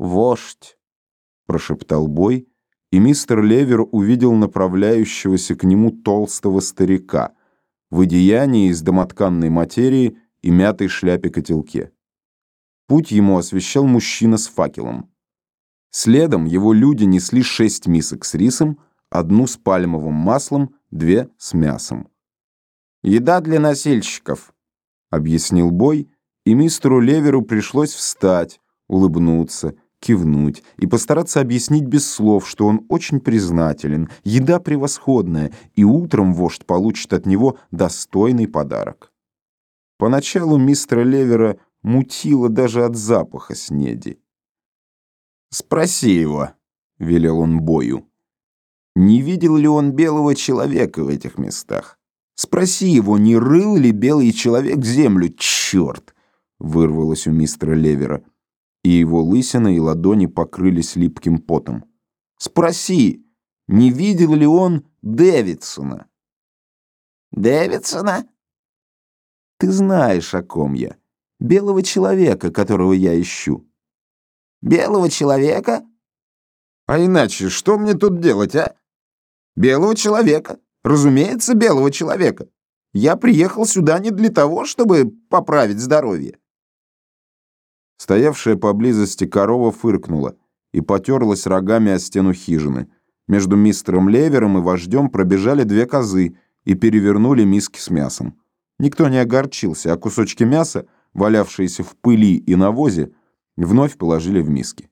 вождь», — прошептал Бой, и мистер Левер увидел направляющегося к нему толстого старика в одеянии из домотканной материи и мятой шляпе-котелке. Путь ему освещал мужчина с факелом. Следом его люди несли шесть мисок с рисом, одну с пальмовым маслом, две с мясом. «Еда для носильщиков», — объяснил Бой, и мистеру Леверу пришлось встать, улыбнуться, кивнуть и постараться объяснить без слов, что он очень признателен, еда превосходная, и утром вождь получит от него достойный подарок. Поначалу мистера Левера мутило даже от запаха снеди. «Спроси его», — велел он Бою. «Не видел ли он белого человека в этих местах? Спроси его, не рыл ли белый человек землю, черт!» — вырвалось у мистера Левера и его лысина и ладони покрылись липким потом. «Спроси, не видел ли он Дэвидсона?» «Дэвидсона?» «Ты знаешь, о ком я. Белого человека, которого я ищу». «Белого человека?» «А иначе что мне тут делать, а?» «Белого человека. Разумеется, белого человека. Я приехал сюда не для того, чтобы поправить здоровье». Стоявшая поблизости корова фыркнула и потерлась рогами о стену хижины. Между мистером Левером и вождем пробежали две козы и перевернули миски с мясом. Никто не огорчился, а кусочки мяса, валявшиеся в пыли и навозе, вновь положили в миски.